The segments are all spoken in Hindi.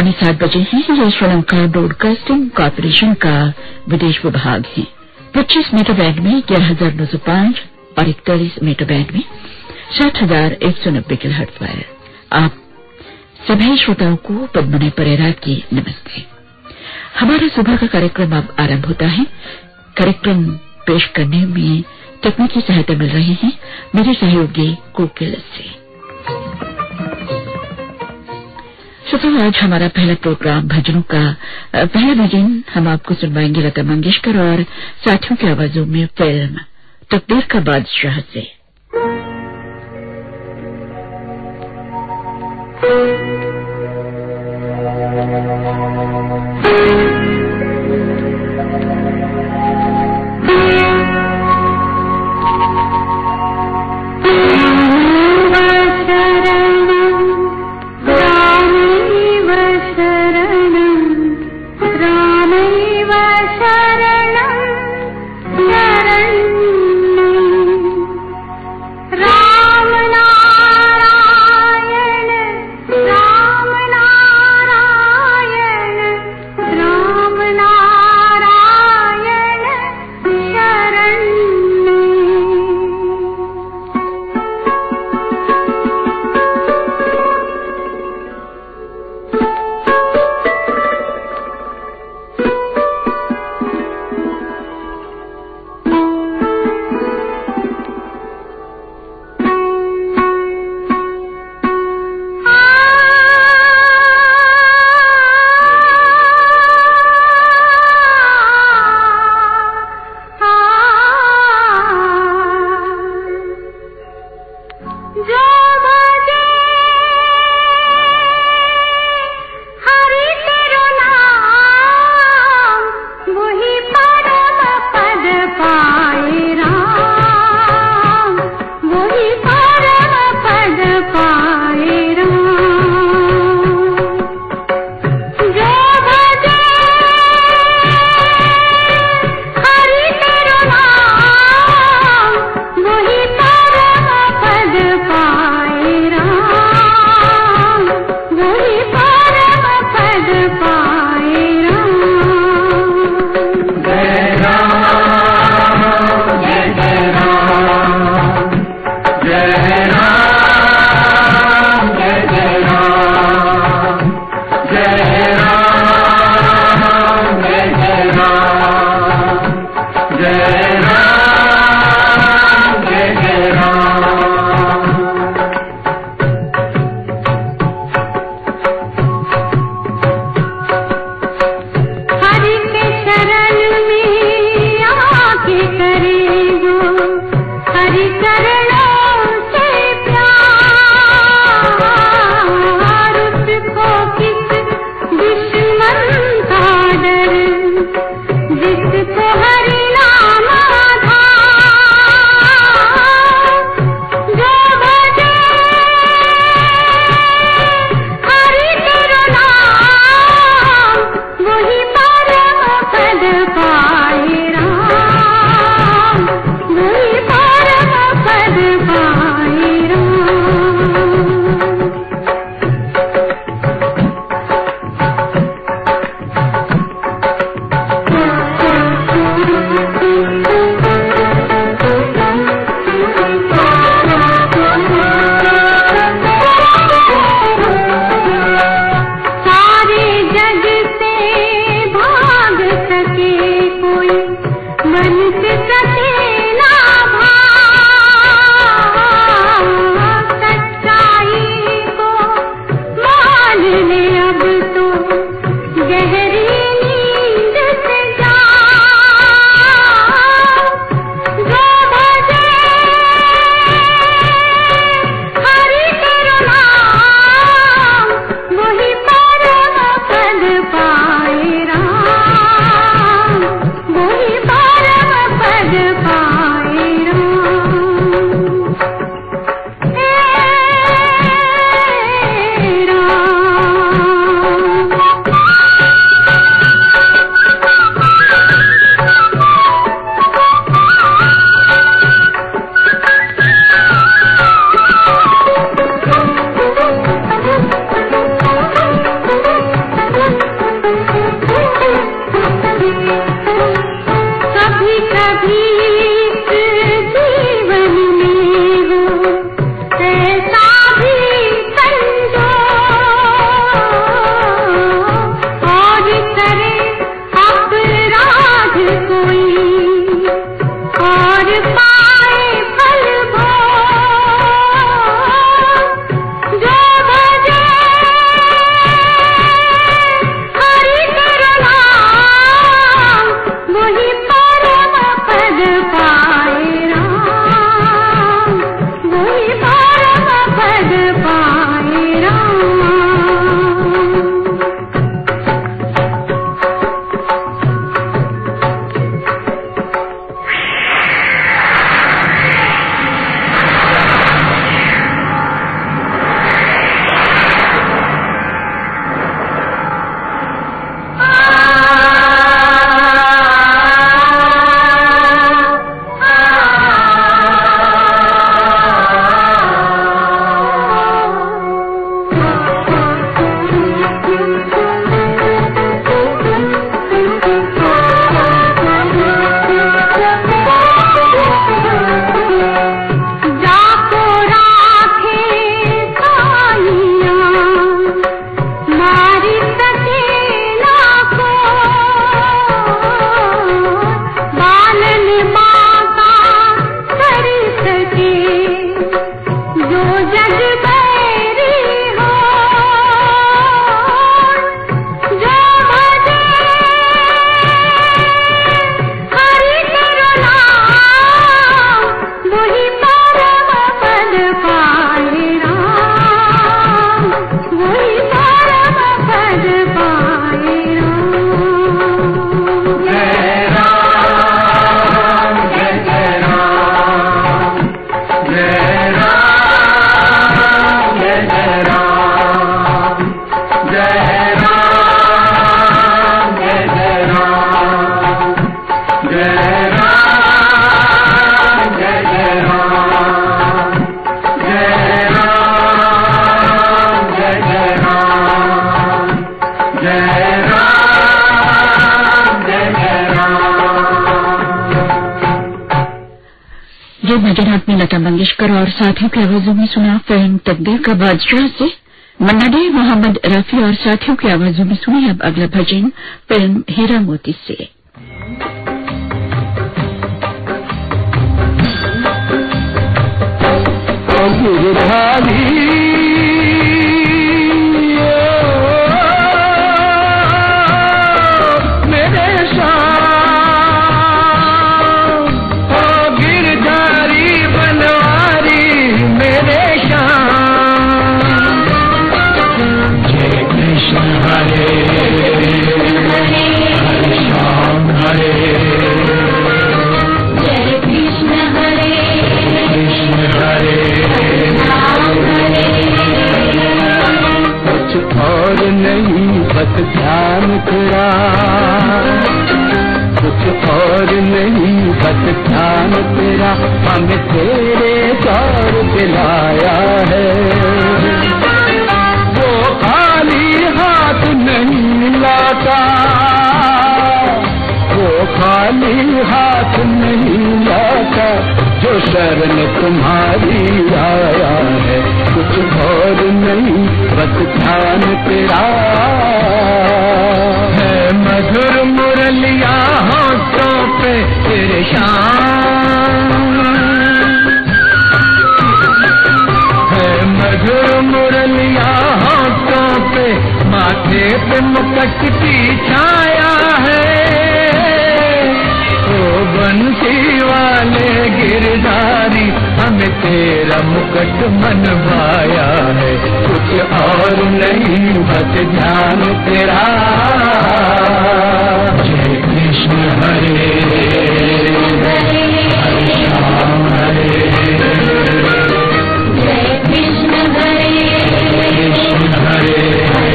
पौने सात बजे हैं ये श्रीलंका ब्रॉडकास्टिंग कॉरपोरेशन का विदेश विभाग है। पच्चीस मीटर बैंड में ग्यारह हज़ार नौ सौ पाँच और इकतालीस मीटर बैंड में सात हज़ार एक सौ नब्बे किलोहर्ट्ज पर आप सभी श्रोताओं को पद्मनी परेरा की नमस्ते। हमारा सुबह का कार्यक्रम अब आरंभ होता है। कार्यक्रम पेश करने में तकनीकी सहायता मिल रही है। मेरे सहयोगी कोकिल से। श्रोताओं आज हमारा पहला प्रोग्राम भजनों का पहला भजन हम आपको सुनवाएँगे लता मंगेशकर और साथियों की आवाजों में फ़िल्म, तकदीर का बादशाह से। लता मंगेशकर और साथियों की आवाजों में सुना फ़िल्म तकदीर का बादशाह से। मन्ना डे मोहम्मद रफी और साथियों की आवाजों में सुनी अब अगला भजन फ़िल्म हीरा मोती से। गिरधारी मुरलिया होठों पे माथे पे मुकट की छाया है। ओ बंसी वाले गिरधारी हमें तेरा मुकट मनवाया है। कुछ और नहीं, बस ध्यान तेरा। कृष्ण हरे। कृष्ण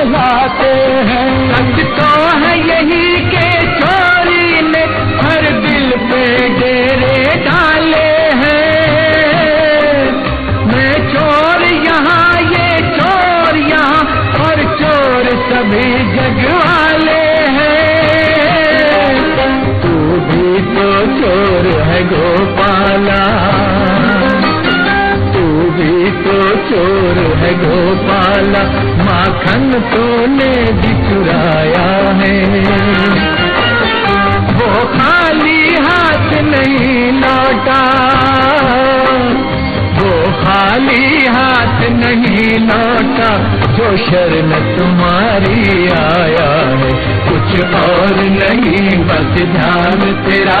कहलाते हैं। सच तो माखन तूने भी चुराया है। वो खाली हाथ नहीं लौटा। वो खाली हाथ नहीं लौटा, जो शरण तुम्हारी आया है। कुछ और नहीं, बस ध्यान तेरा।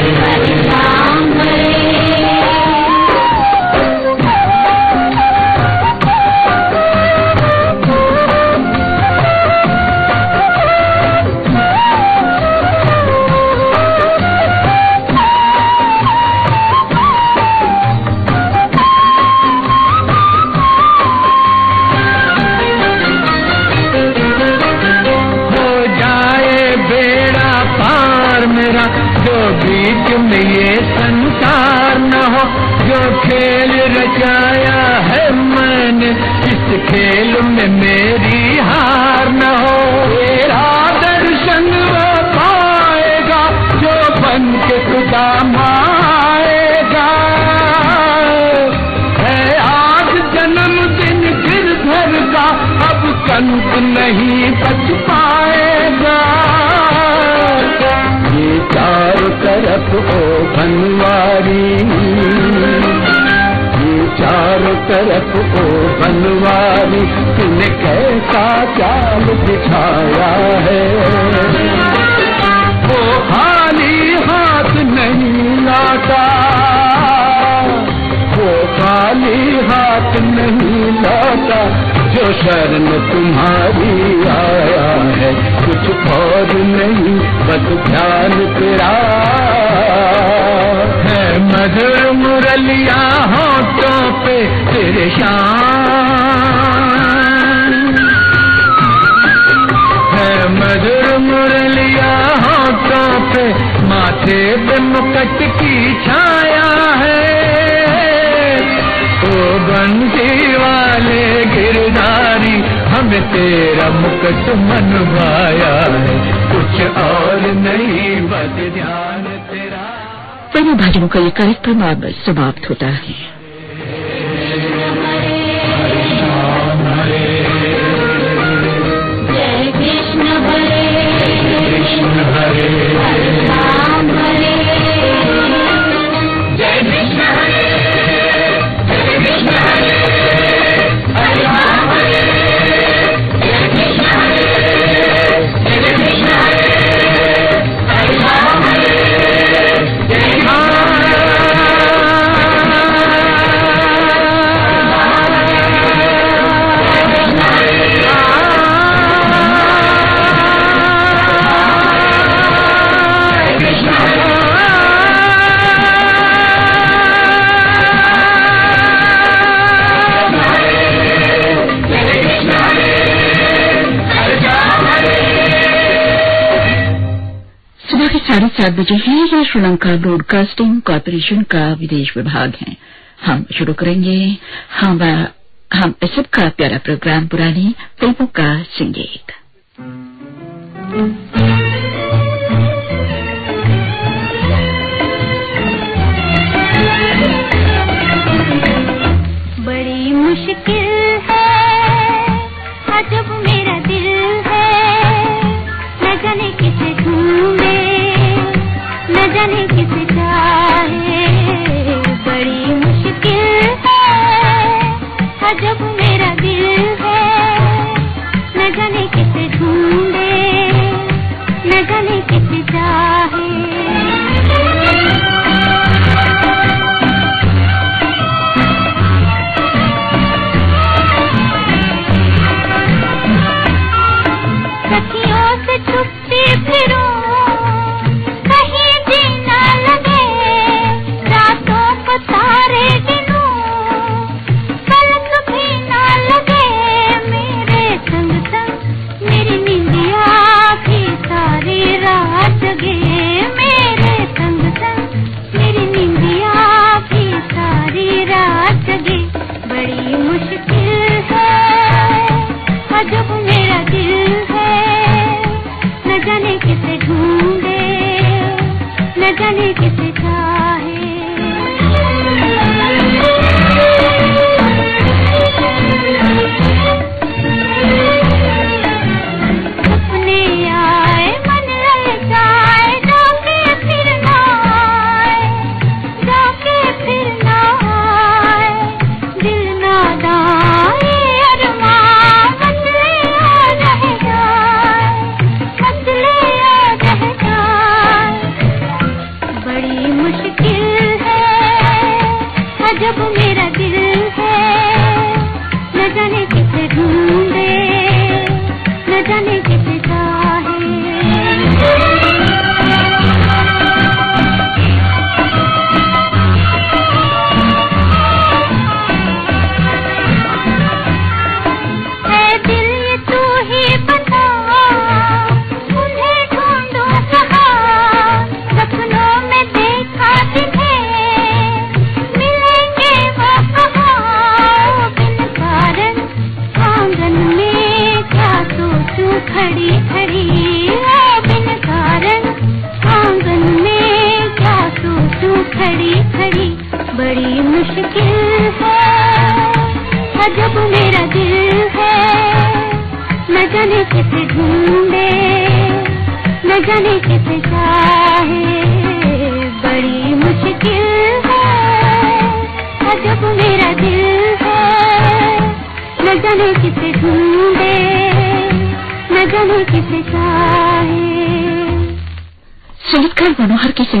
में ये संसार न हो, जो खेल रचाया है मैंने, इस खेल में मेरी हार न हो। तेरा दर्शन वो पाएगा, जो बन के खुदा माएगा। है आज जन्मदिन गिरधर का, अब कंत नहीं तरफ़ को बनवारी, तूने कैसा चाल दिखाया है? वो खाली हाथ नहीं लौटा वो खाली हाथ नहीं लौटा जो शरण तुम्हारी आया है। कुछ और नहीं, बस ध्यान तेरा। है मधुर मुरलिया होठों पे तेरे है मधुर मुरलिया होठों पे माथे पे मुकट की छाया है। ओ बंसी वाले गिरधारी हमें तेरा मुकट मनवाया है। कुछ और नहीं बस ध्यान। भजनों का ये कार्यक्रम अब समाप्त होता है। साथ बजे है ये श्रीलंका ब्रॉडकास्टिंग कॉरपोरेशन का विदेश विभाग है। हम शुरू करेंगे। हम हम सबका प्यारा प्रोग्राम पुरानी फ़िल्मों का संगीत।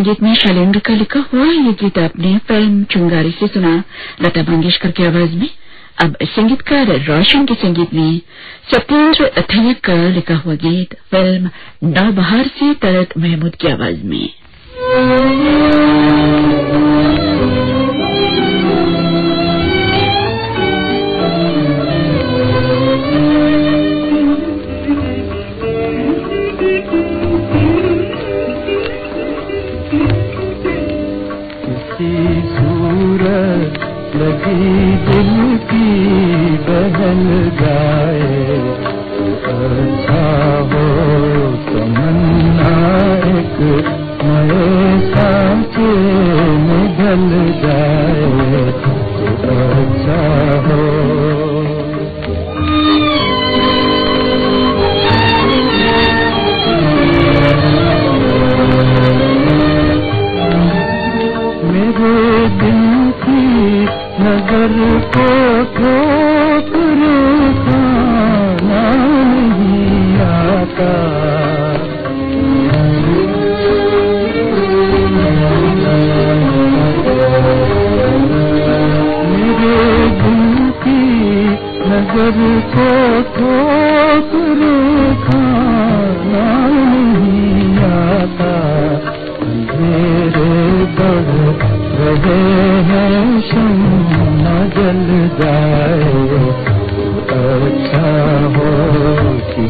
संगीत में शैलेंद्र का लिखा हुआ ये गीत आपने फ़िल्म चुंगारी से सुना। लता मंगेशकर की आवाज़ में। अब संगीतकार रोशन के संगीत में सत्येंद्र अथैया का लिखा हुआ गीत फ़िल्म नौबहार से तरत महमूद की आवाज़ में।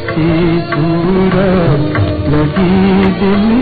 किसी सूरत लगी दिल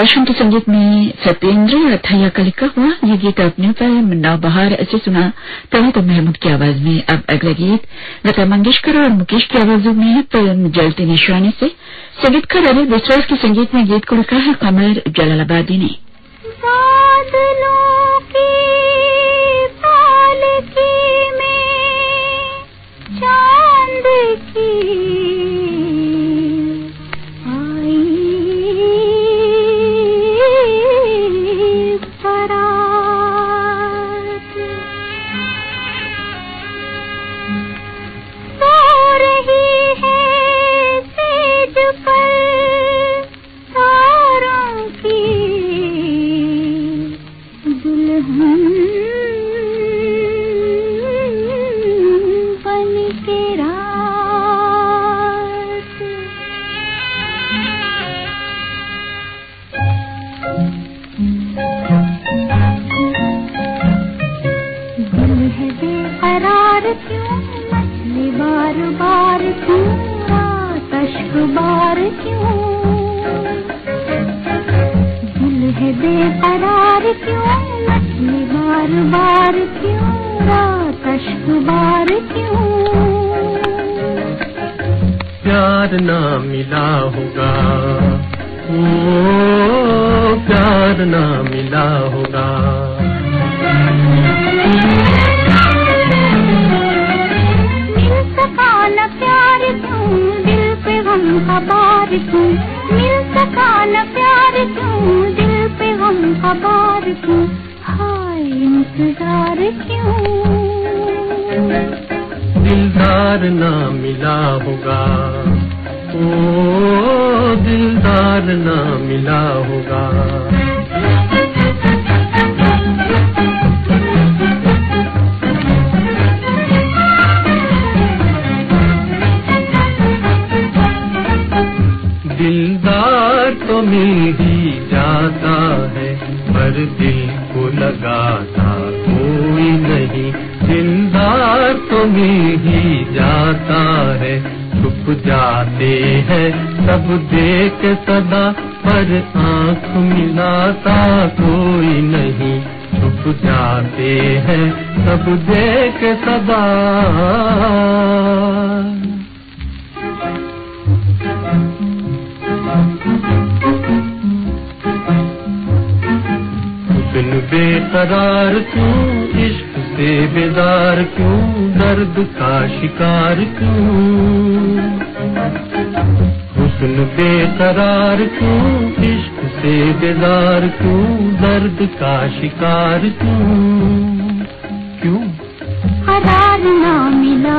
रोशन के संगीत में सत्येंद्र अथैया का लिखा हुआ ये गीत अपने पर मुन्ना बहार ऐसे सुना। तभी तो महमूद की आवाज़ में अब अगला गीत लता मंगेशकर और मुकेश की आवाजों में फ़िल्म जलते निशानी से संगीतकार अनिल विश्वास के संगीत में गीत को लिखा है कमर जलालाबादी ने। दिलदार ना मिला होगा। ओ, दिलदार ना मिला होगा। दिलदार तो मिल ही जाता है, पर दिल को लगाता कोई नहीं। दिलदार तो मिल जाता है, छुप जाते हैं। सब देख सदा पर आँख मिलाता कोई नहीं। छुप जाते हैं, सब देख सदा। बेकरार क्यों इश्क से बेदार क्यों? दर्द का शिकार क्यों? हुस्न बेकरार क्यों? इश्क से बेदार क्यों? दर्द का शिकार क्यों? क्यों? करार ना मिला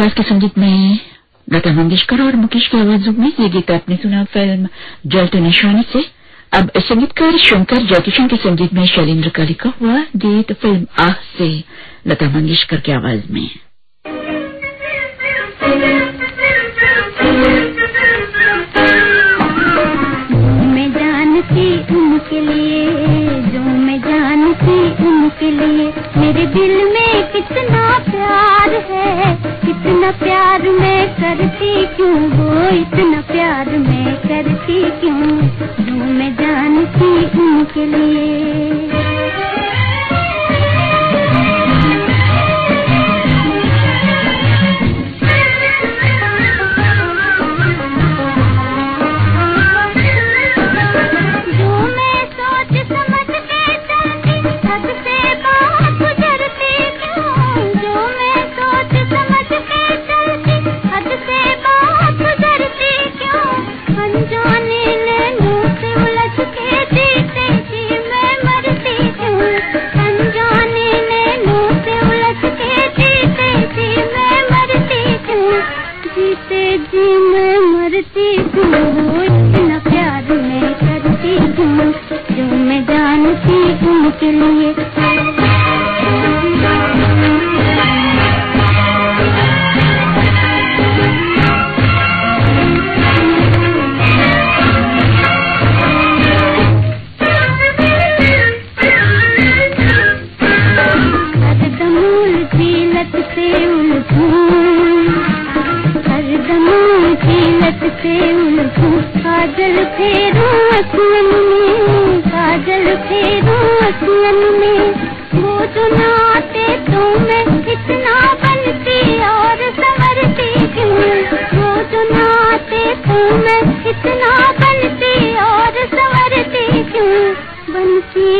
के संगीत में लता मंगेशकर और मुकेश की आवाजों में ये गीत आपने सुना। फ़िल्म जलते निशानी से। अब संगीतकार शंकर जयकिशन के संगीत में शैलेंद्र का लिखा हुआ गीत, फ़िल्म आह से लता मंगेशकर की आवाज़ में। मैं जानती उनके लिए, जो मैं जानती उनके लिए। मेरे दिल में कितना प्यार है, कितना प्यार मैं करती क्यों? वो इतना प्यार मैं करती क्यों? मैं जानती उनके लिए।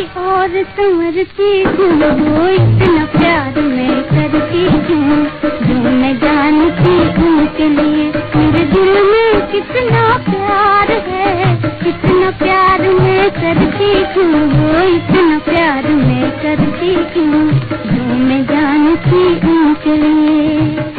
और संवरती क्यों वो इतना प्यार मैं करती हूँ। जो मैं जानती उनके लिए मेरे दिल में कितना प्यार है, कितना प्यार मैं करती हूँ। वो इतना प्यार मैं करती हूँ, जो मैं जानती उनके लिए।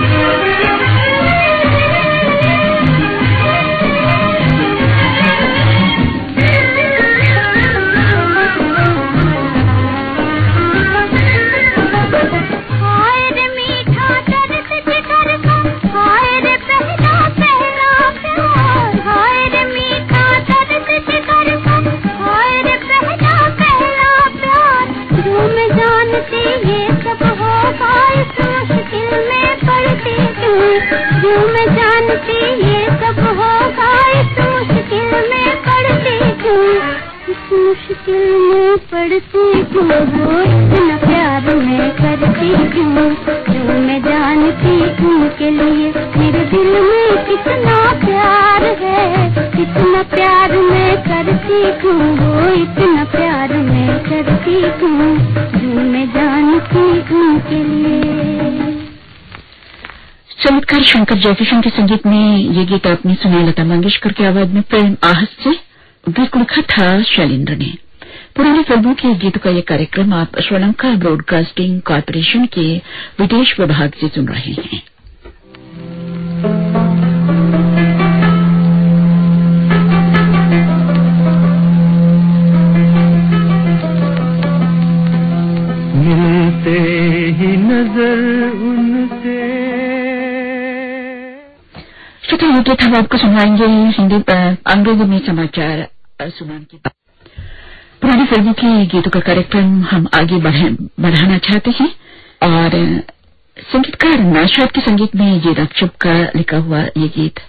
करती हूँ वो इतना प्यार मैं करती हूँ जो मैं जानती उनके लिए। संगीतकार शंकर जयकिशन के संगीत में ये गीत आपने सुना, लता मंगेशकर की आवाज़ में, प्रेम आहत से गीत लिखा था शैलेंद्र ने। पुरानी फ़िल्मों के गीतों का यह कार्यक्रम आप श्रीलंका ब्रॉडकास्टिंग कॉरपोरेशन के विदेश विभाग से सुन रहे हैं। मिलते ही नज़र उनसे। श्रोता गीत हम आपको सुनाएँगे हिंदी अंग्रेज़ी में समाचार सुनाने के पुरानी फ़िल्मों के गीतों का कार्यक्रम हम आगे बढ़ाना चाहते हैं और संगीतकार नाशाद के संगीत में ये रक्षप का लिखा हुआ ये गीत।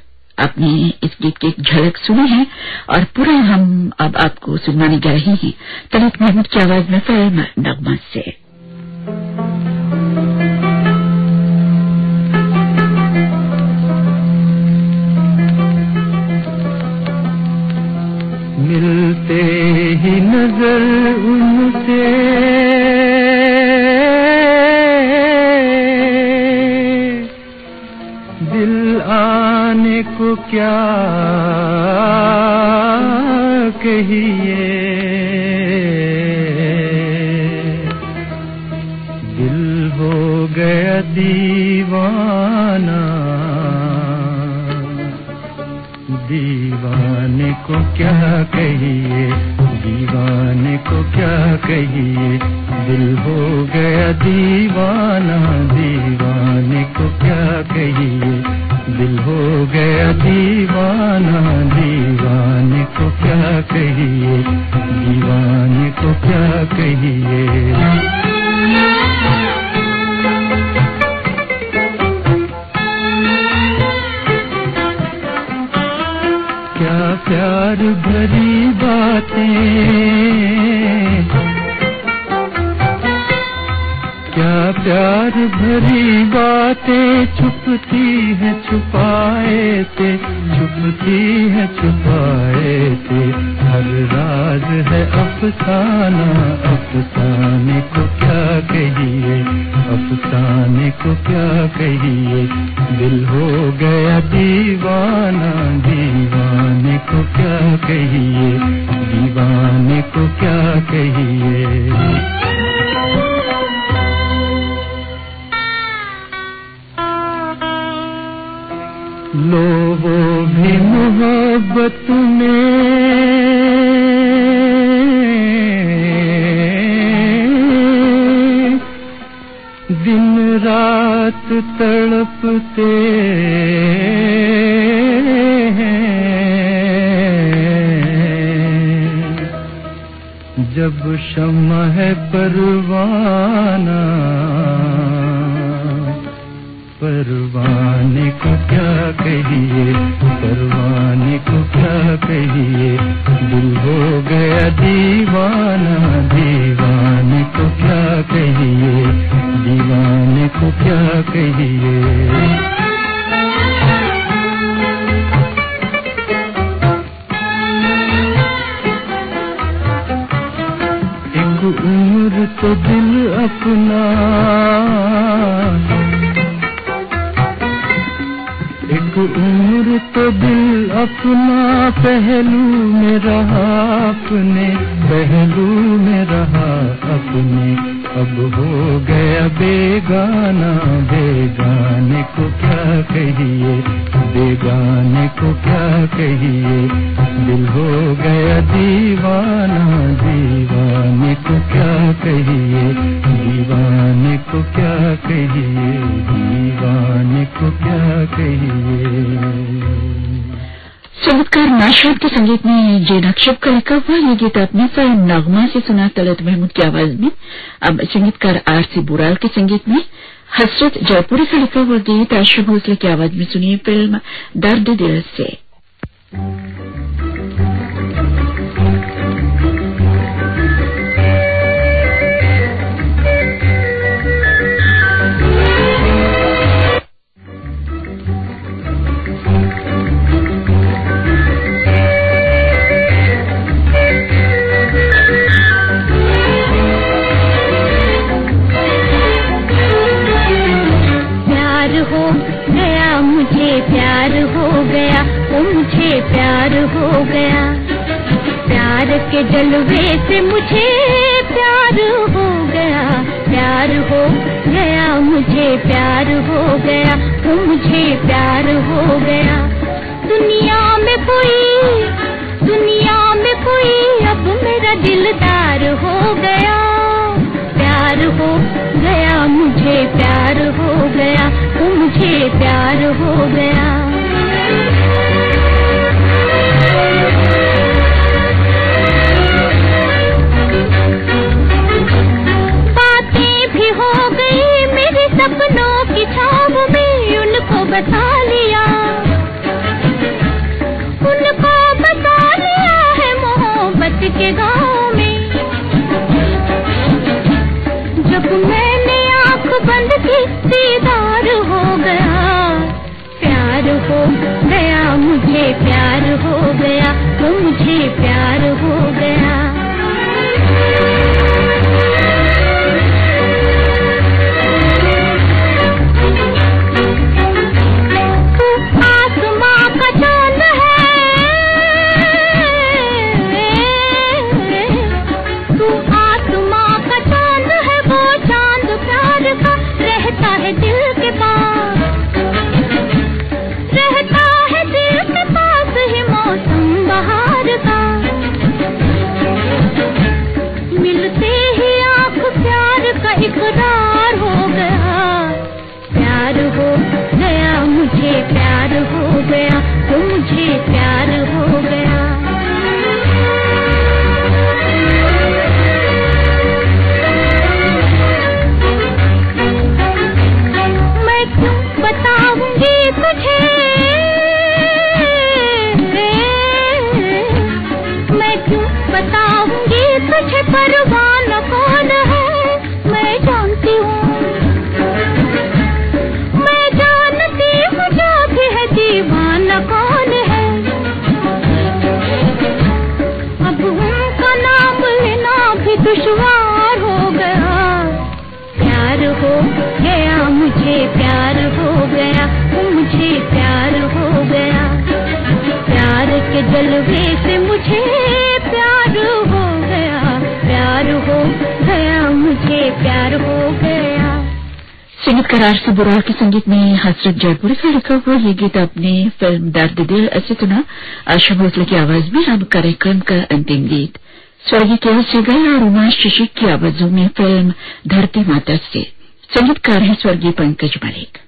आपने इस गीत की एक झलक सुनी है और पूरा हम अब आपको सुनाने जा रहे हैं। तलित महमूद की आवाज़ में फ़िल्म नगमा से। मिलते ही नज़र उनसे। क्या कहिए? दिल हो गया दीवाना। दीवाने को क्या कहिए? दीवाने को क्या कहिए? दिल हो गया दीवाना। दीवाने को क्या कहिए? दिल हो गया दीवाना, दीवाने को क्या कहिए? दीवाने को क्या कहिए? क्या प्यार भरी बातें प्यार भरी बातें छुपती है, छुपाए थे, छुपती है, छुपाए थे। हर राज है अफसाना, अफसाने को क्या कहिए, अफसाने को क्या कहिए? दिल हो गया दीवाना, दीवाने को क्या कहिए? दीवाने को क्या कहिए? मोहब्बत में दिन रात तड़पते जब शमा है परवाना उम्र तो दिल अपना। एक उम्र तो दिल अपना, पहलू में रहा अपने, पहलू में रहा अपने। अब हो गया बेगाना, बेगाने को क्या कहिए? बेगाने को क्या कहिए? दिल हो गया दीवाना, दीवाने को क्या कहिए? दीवाने को क्या कहिए? दीवाने को क्या कहिए? संगीतकार नाशाद के संगीत में जे नक्शब का लिखा हुआ, ये गीत आपने फ़िल्म नगमा से सुना, तलत महमूद की आवाज़ में। अब संगीतकार आरसी बुराल के संगीत में हसरत जयपुरी का लिखा हुआ गीत, आशा भोसले की आवाज़ में सुनिए फ़िल्म दर्द दिल से। के जलवे से मुझे प्यार हो गया, प्यार हो गया, मुझे प्यार हो गया वो मुझे प्यार हो गया। दुनिया में कोई, दुनिया में कोई अब मेरा दिलदार हो गया। प्यार हो गया, मुझे प्यार हो गया वो मुझे प्यार हो गया। सपनों की छाव में उनको बता लिया। उनको बता लिया है मोहब्बत के गाँव में। जब मैंने आँख बंद की, दीदार हो गया। प्यार हो गया, मुझे प्यार हो गया, वो मुझे प्यार हो गया। दुश्वार हो गया। प्यार हो गया, मुझे प्यार हो गया मुझे प्यार हो गया। प्यार के जलवे से मुझे प्यार हो गया। प्यार हो गया, मुझे प्यार हो गया। संगीतकार आर सी बुरा के संगीत में हसरत जयपुरी का लिखा हुआ ये गीत आपने फ़िल्म दर्द दिल ऐसे सुना। आशा भोसले की आवाज़ में हम कार्यक्रम का अंतिम गीत। स्वर्गीय केवल सेगल और उमा शिशिक की आवाजों में फ़िल्म धरती माता से संगीतकार हैं स्वर्गीय पंकज मलिक।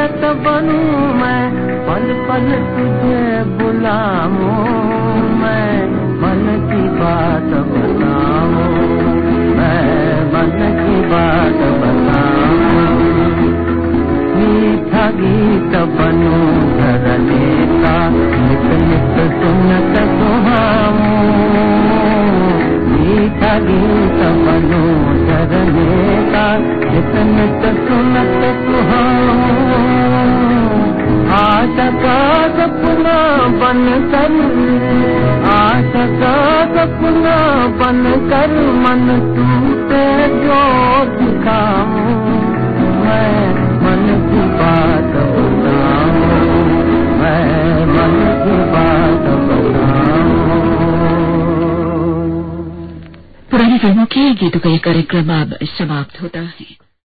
चेत बनूं मैं, पल पल तुझे बुलाऊं मैं, मन की बात बताऊँ मैं, मन की बात बताऊँ। मीठा गीत बनूं धरने का नित नित सुनत सुहाऊं। मीठा गीत बनूं धरने का नित नित सुनत सुहाऊं। आशा का सपना बन कर आशा का सपना बन कर मन टूटे जो दिखाऊँ। मैं मन की बात मैं मन की बात बताऊँ। पुरानी फ़िल्मों के गीतों का ये कार्यक्रम अब समाप्त होता है।